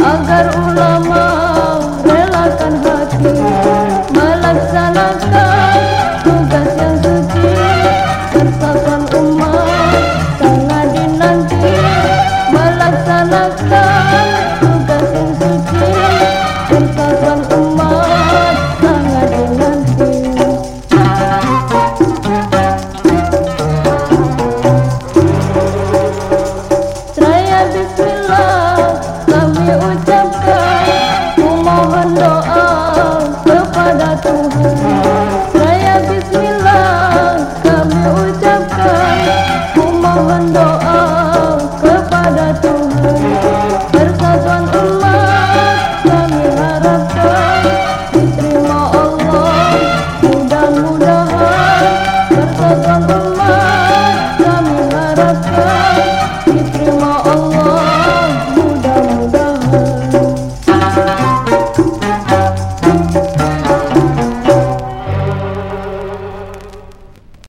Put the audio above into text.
अगर उन mendoa oh.